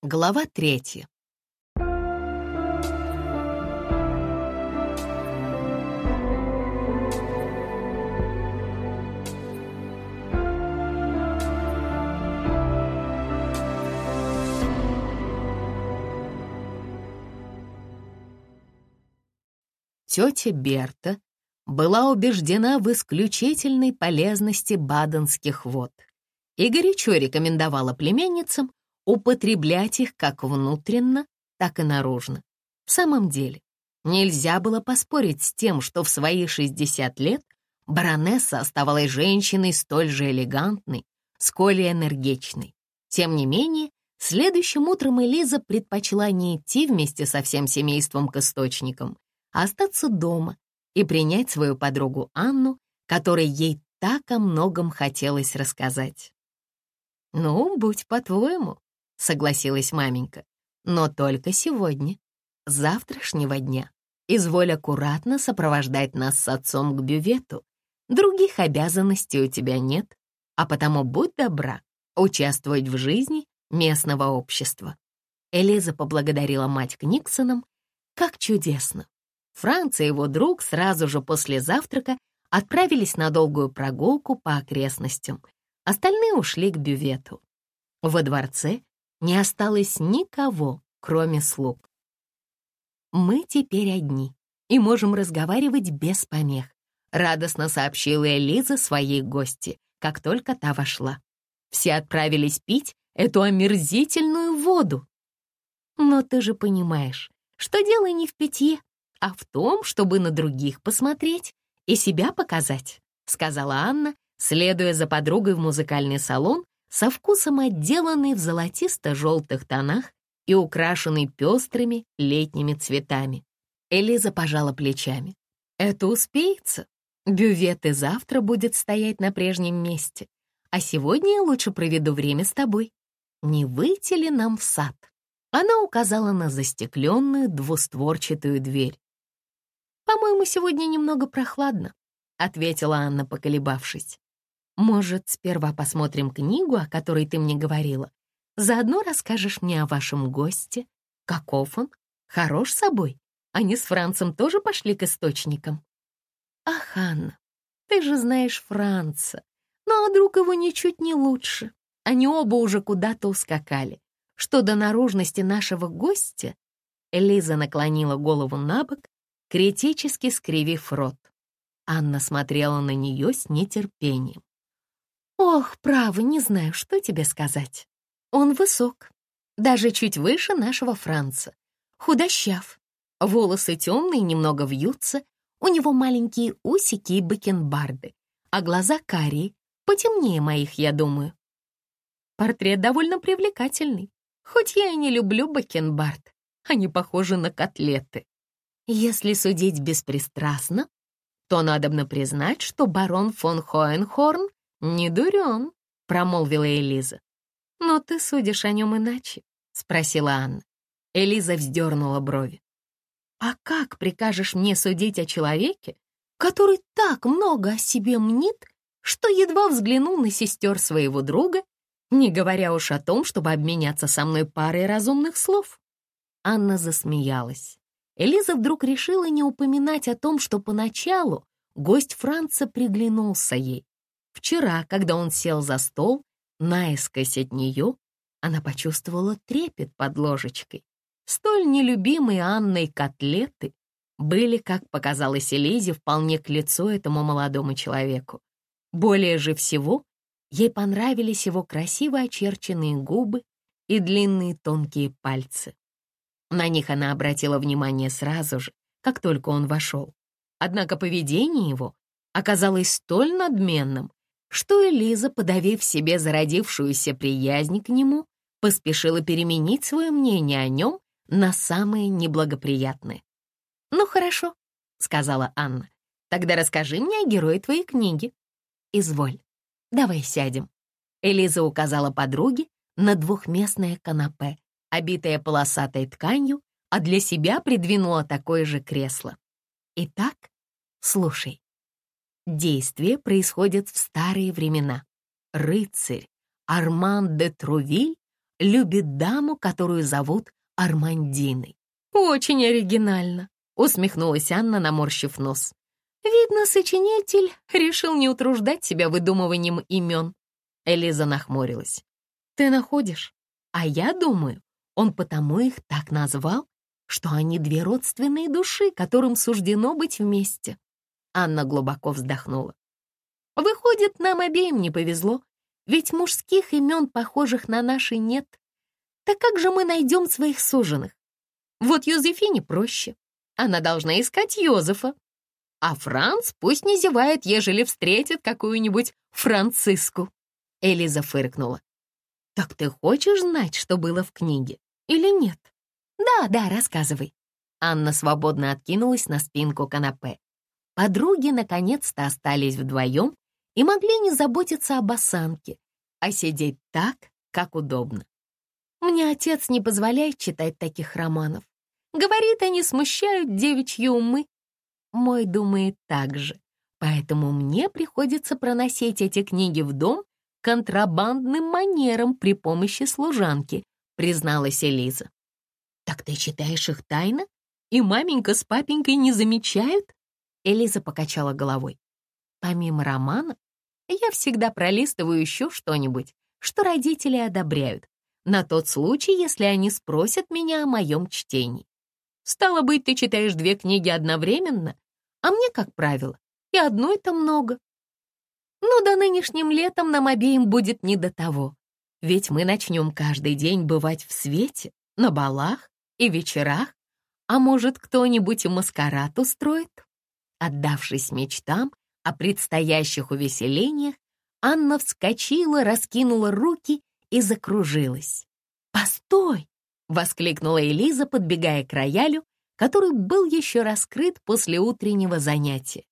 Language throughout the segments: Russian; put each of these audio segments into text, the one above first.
Глава третья. Тетя Берта была убеждена в исключительной полезности баденских вод и горячо рекомендовала племянницам употреблять их как внутренно, так и наружно. В самом деле, нельзя было поспорить с тем, что в свои 60 лет баронесса оставалась женщиной столь же элегантной, сколь и энергичной. Тем не менее, следующим утром Элиза предпочла не идти вместе со всем семейством к источникам, а остаться дома и принять свою подругу Анну, которой ей так о многом хотелось рассказать. «Ну, будь по-твоему», — согласилась маменька. «Но только сегодня, завтрашнего дня. Изволь аккуратно сопровождать нас с отцом к бювету. Других обязанностей у тебя нет, а потому будь добра участвовать в жизни местного общества». Элиза поблагодарила мать Книксоном. Как чудесно! Франц и его друг сразу же после завтрака отправились на долгую прогулку по окрестностям. Остальные ушли к бювету. Во дворце не осталось никого, кроме слуг. «Мы теперь одни и можем разговаривать без помех», радостно сообщила Элиза своей гости, как только та вошла. Все отправились пить эту омерзительную воду. Но ты же понимаешь, что дело не в питье, а в том, чтобы на других посмотреть и себя показать, сказала Анна, следуя за подругой в музыкальный салон, со вкусом отделанный в золотисто-желтых тонах и украшенный пестрыми летними цветами. Элиза пожала плечами. «Это успеется. Бювет и завтра будет стоять на прежнем месте. А сегодня я лучше проведу время с тобой. Не выйти ли нам в сад?» Она указала на застекленную двустворчатую дверь. «По-моему, сегодня немного прохладно», — ответила Анна, поколебавшись. Может, сперва посмотрим книгу, о которой ты мне говорила? Заодно расскажешь мне о вашем госте. Каков он? Хорош собой? Они с Францем тоже пошли к источникам? Ах, Анна, ты же знаешь Франца. Ну, а друг его ничуть не лучше. Они оба уже куда-то ускакали. Что до наружности нашего гостя, Элиза наклонила голову на бок, критически скривив рот. Анна смотрела на нее с нетерпением. Ох, право, не знаю, что тебе сказать. Он высок, даже чуть выше нашего Франца. Худощав, волосы темные, немного вьются, у него маленькие усики и бакенбарды, а глаза карие, потемнее моих, я думаю. Портрет довольно привлекательный, хоть я и не люблю бакенбард, они похожи на котлеты. Если судить беспристрастно, то надобно признать, что барон фон Хоенхорн «Не дурен», — промолвила Элиза. «Но ты судишь о нем иначе», — спросила Анна. Элиза вздернула брови. «А как прикажешь мне судить о человеке, который так много о себе мнит, что едва взглянул на сестер своего друга, не говоря уж о том, чтобы обменяться со мной парой разумных слов?» Анна засмеялась. Элиза вдруг решила не упоминать о том, что поначалу гость Франца приглянулся ей. Вчера, когда он сел за стол, наискось от нее, она почувствовала трепет под ложечкой. Столь нелюбимые Анной котлеты были, как показалось Элизе, вполне к лицу этому молодому человеку. Более же всего ей понравились его красиво очерченные губы и длинные тонкие пальцы. На них она обратила внимание сразу же, как только он вошел. Однако поведение его оказалось столь надменным, что Элиза, подавив себе зародившуюся приязнь к нему, поспешила переменить свое мнение о нем на самые неблагоприятные. «Ну хорошо», — сказала Анна, — «тогда расскажи мне о герое твоей книги». «Изволь, давай сядем». Элиза указала подруге на двухместное канапе, обитое полосатой тканью, а для себя придвинула такое же кресло. «Итак, слушай, Действие происходит в старые времена. Рыцарь Арман де Трувиль любит даму, которую зовут Армандиной. Очень оригинально, усмехнулась Анна, наморщив нос. Видно, сочинитель решил не утруждать себя выдумыванием имен. Элиза нахмурилась. Ты находишь? А я думаю, он потому их так назвал, что они две родственные души, которым суждено быть вместе. Анна глубоко вздохнула. Выходит, нам обеим не повезло, ведь мужских имен, похожих на наши, нет. Так как же мы найдем своих суженых? Вот Юзефине проще. Она должна искать Йозефа. А Франц пусть не зевает, ежели встретит какую-нибудь Франциску. Элиза фыркнула. «Так ты хочешь знать, что было в книге, или нет?» «Да, да, рассказывай». Анна свободно откинулась на спинку канапе. Подруги наконец-то остались вдвоем и могли не заботиться об осанке, а сидеть так, как удобно. Мне отец не позволяет читать таких романов. Говорит, они смущают девичьи умы. Мой думает так же, поэтому мне приходится проносить эти книги в дом контрабандным манером при помощи служанки, призналась Элиза. «Так ты читаешь их тайно? И маменька с папенькой не замечают?» Элиза покачала головой. «Помимо романа, я всегда пролистываю еще что-нибудь, что родители одобряют, на тот случай, если они спросят меня о моем чтении. Стало быть, ты читаешь две книги одновременно, а мне, как правило, и одной-то много. Но до нынешним летом нам обеим будет не до того, ведь мы начнем каждый день бывать в свете, на балах и вечерах, а может, кто-нибудь и маскарад устроит? Отдавшись мечтам о предстоящих увеселениях, Анна вскочила, раскинула руки и закружилась. «Постой!» — воскликнула Элиза, подбегая к роялю, который был еще раскрыт после утреннего занятия.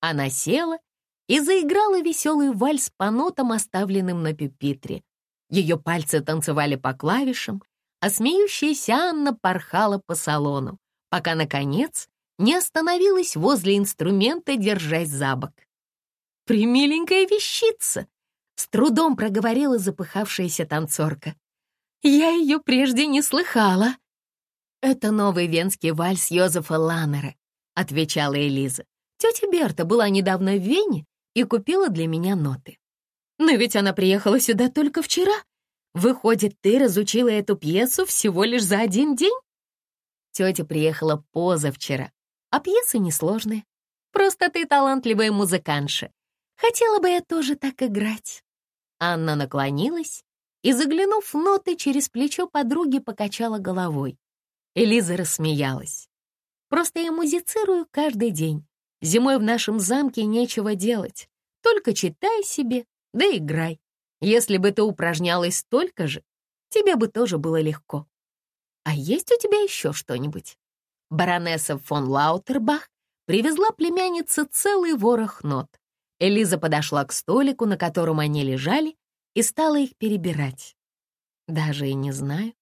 Она села и заиграла веселый вальс по нотам, оставленным на пюпитре. Ее пальцы танцевали по клавишам, а смеющаяся Анна порхала по салону, пока, наконец, не остановилась возле инструмента, держась за бок. «Примиленькая вещица!» — с трудом проговорила запыхавшаяся танцорка. «Я ее прежде не слыхала». «Это новый венский вальс Йозефа Ланнера», — отвечала Элиза. «Тетя Берта была недавно в Вене и купила для меня ноты. Но ведь она приехала сюда только вчера. Выходит, ты разучила эту пьесу всего лишь за один день? Тетя приехала позавчера, а пьесы несложные. Просто ты талантливая музыкантша. Хотела бы я тоже так играть. Анна наклонилась и, заглянув в ноты, через плечо подруги покачала головой. Элиза рассмеялась. «Просто я музицирую каждый день. Зимой в нашем замке нечего делать. Только читай себе, да играй. Если бы ты упражнялась столько же, тебе бы тоже было легко. А есть у тебя еще что-нибудь? Баронесса фон Лаутербах привезла племяннице целый ворох нот. Элиза подошла к столику, на котором они лежали, и стала их перебирать. Даже и не знаю.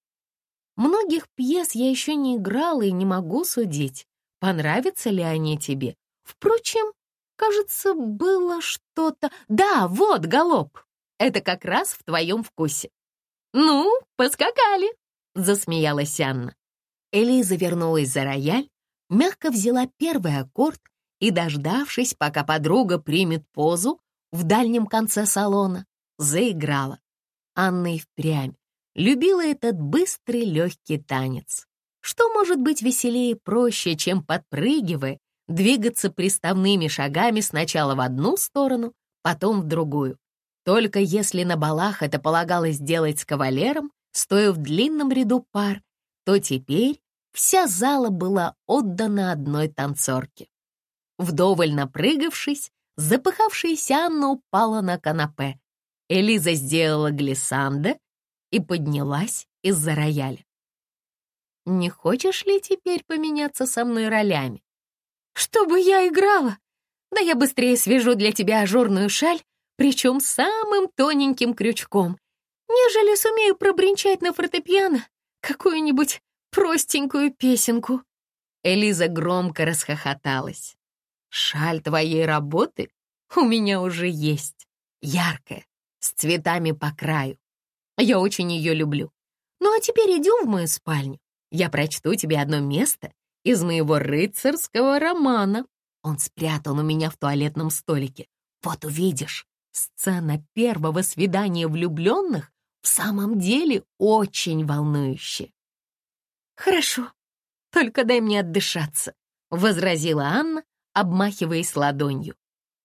Многих пьес я еще не играла и не могу судить, понравятся ли они тебе. Впрочем, кажется, было что-то... Да, вот, галоп. Это как раз в твоем вкусе». «Ну, поскакали», — засмеялась Анна. Элиза вернулась за рояль, мягко взяла первый аккорд и, дождавшись, пока подруга примет позу в дальнем конце салона, заиграла. Анна и впрямь любила этот быстрый легкий танец. Что может быть веселее и проще, чем подпрыгивая, двигаться приставными шагами сначала в одну сторону, потом в другую? Только если на балах это полагалось делать с кавалером, стоя в длинном ряду пар, то теперь вся зала была отдана одной танцорке. Вдоволь напрыгавшись, запыхавшаяся Анна упала на канапе. Элиза сделала глиссанда и поднялась из-за рояля. «Не хочешь ли теперь поменяться со мной ролями?» «Чтобы я играла? Да я быстрее свяжу для тебя ажурную шаль причем самым тоненьким крючком, нежели сумею пробринчать на фортепиано какую-нибудь простенькую песенку. Элиза громко расхохоталась. «Шаль твоей работы у меня уже есть, яркая, с цветами по краю. Я очень ее люблю. Ну а теперь идем в мою спальню. Я прочту тебе одно место из моего рыцарского романа. Он спрятан у меня в туалетном столике. Вот увидишь, сцена первого свидания влюбленных самом деле очень волнующая. Хорошо, только дай мне отдышаться, — возразила Анна, обмахиваясь ладонью.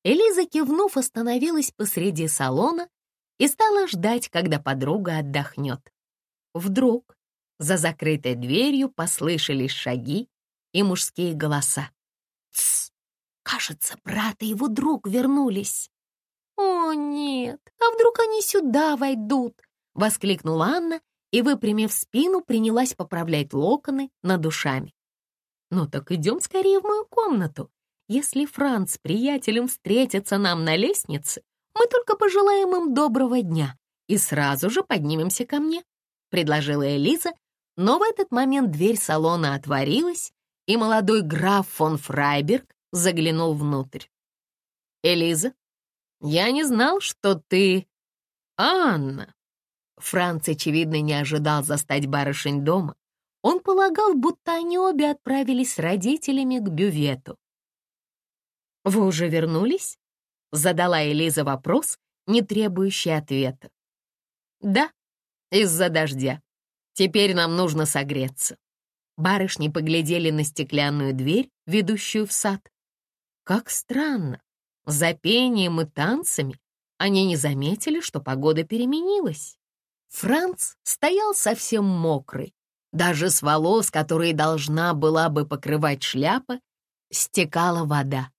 Элиза, кивнув, остановилась посреди салона и стала ждать, когда подруга отдохнет. Вдруг за закрытой дверью послышались шаги и мужские голоса. «Тсс! Кажется, брат и его друг вернулись!» «О, нет! А вдруг они сюда войдут?» — воскликнула Анна и, выпрямив спину, принялась поправлять локоны над душами. «Ну так идем скорее в мою комнату. Если Франц с приятелем встретятся нам на лестнице, мы только пожелаем им доброго дня и сразу же поднимемся ко мне», — предложила Элиза, но в этот момент дверь салона отворилась, и молодой граф фон Фрайберг заглянул внутрь. «Элиза, я не знал, что ты Анна». Франц, очевидно, не ожидал застать барышень дома. Он полагал, будто они обе отправились с родителями к бювету. «Вы уже вернулись?» — задала Элиза вопрос, не требующий ответа. «Да, из-за дождя. Теперь нам нужно согреться». Барышни поглядели на стеклянную дверь, ведущую в сад. Как странно, за пением и танцами они не заметили, что погода переменилась. Франц стоял совсем мокрый. Даже с волос, которые должна была бы покрывать шляпа, стекала вода.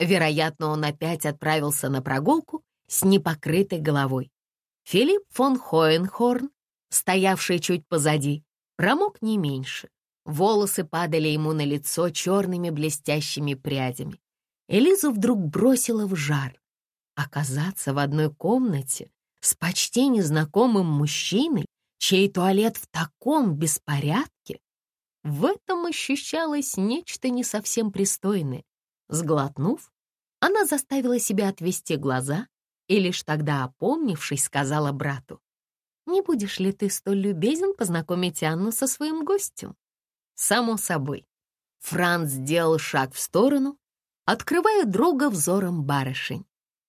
Вероятно, он опять отправился на прогулку с непокрытой головой. Филипп фон Хоенхорн, стоявший чуть позади, промок не меньше. Волосы падали ему на лицо черными блестящими прядями. Элизу вдруг бросила в жар. Оказаться в одной комнате с почти незнакомым мужчиной, чей туалет в таком беспорядке, в этом ощущалось нечто не совсем пристойное. Сглотнув, она заставила себя отвести глаза и лишь тогда, опомнившись, сказала брату, «Не будешь ли ты столь любезен познакомить Анну со своим гостем?» Само собой. Франц сделал шаг в сторону, открывая друга взором барышень.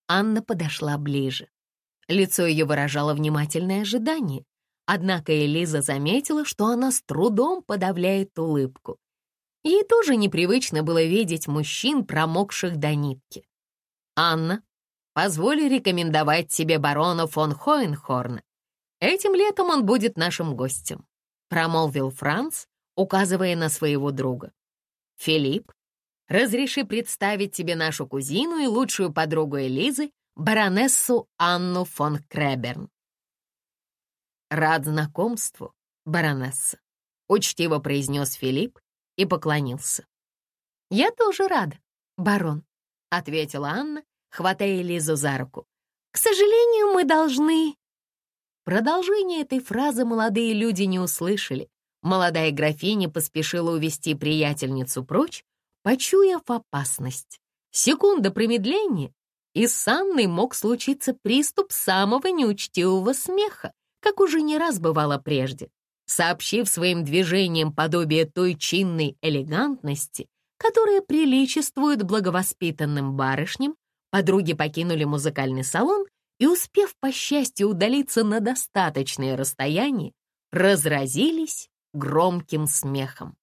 Анна подошла ближе. Лицо ее выражало внимательное ожидание, однако Элиза заметила, что она с трудом подавляет улыбку. Ей тоже непривычно было видеть мужчин, промокших до нитки. «Анна, позволь рекомендовать тебе барона фон Хоенхорна. Этим летом он будет нашим гостем», — промолвил Франц, указывая на своего друга. «Филипп, разреши представить тебе нашу кузину и лучшую подругу Элизы, баронессу Анну фон Креберн». «Рад знакомству, баронесса», — учтиво произнес Филипп и поклонился. «Я тоже рада, барон», — ответила Анна, хватая Лизу за руку. «К сожалению, мы должны...» Продолжение этой фразы молодые люди не услышали. Молодая графиня поспешила увести приятельницу прочь, почуяв опасность. Секунда промедления, и с Анной мог случиться приступ самого неучтивого смеха, как уже не раз бывало прежде сообщив своим движением подобие той чинной элегантности, которая приличествует благовоспитанным барышням, подруги покинули музыкальный салон и, успев по счастью удалиться на достаточное расстояние, разразились громким смехом.